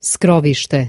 skrovište.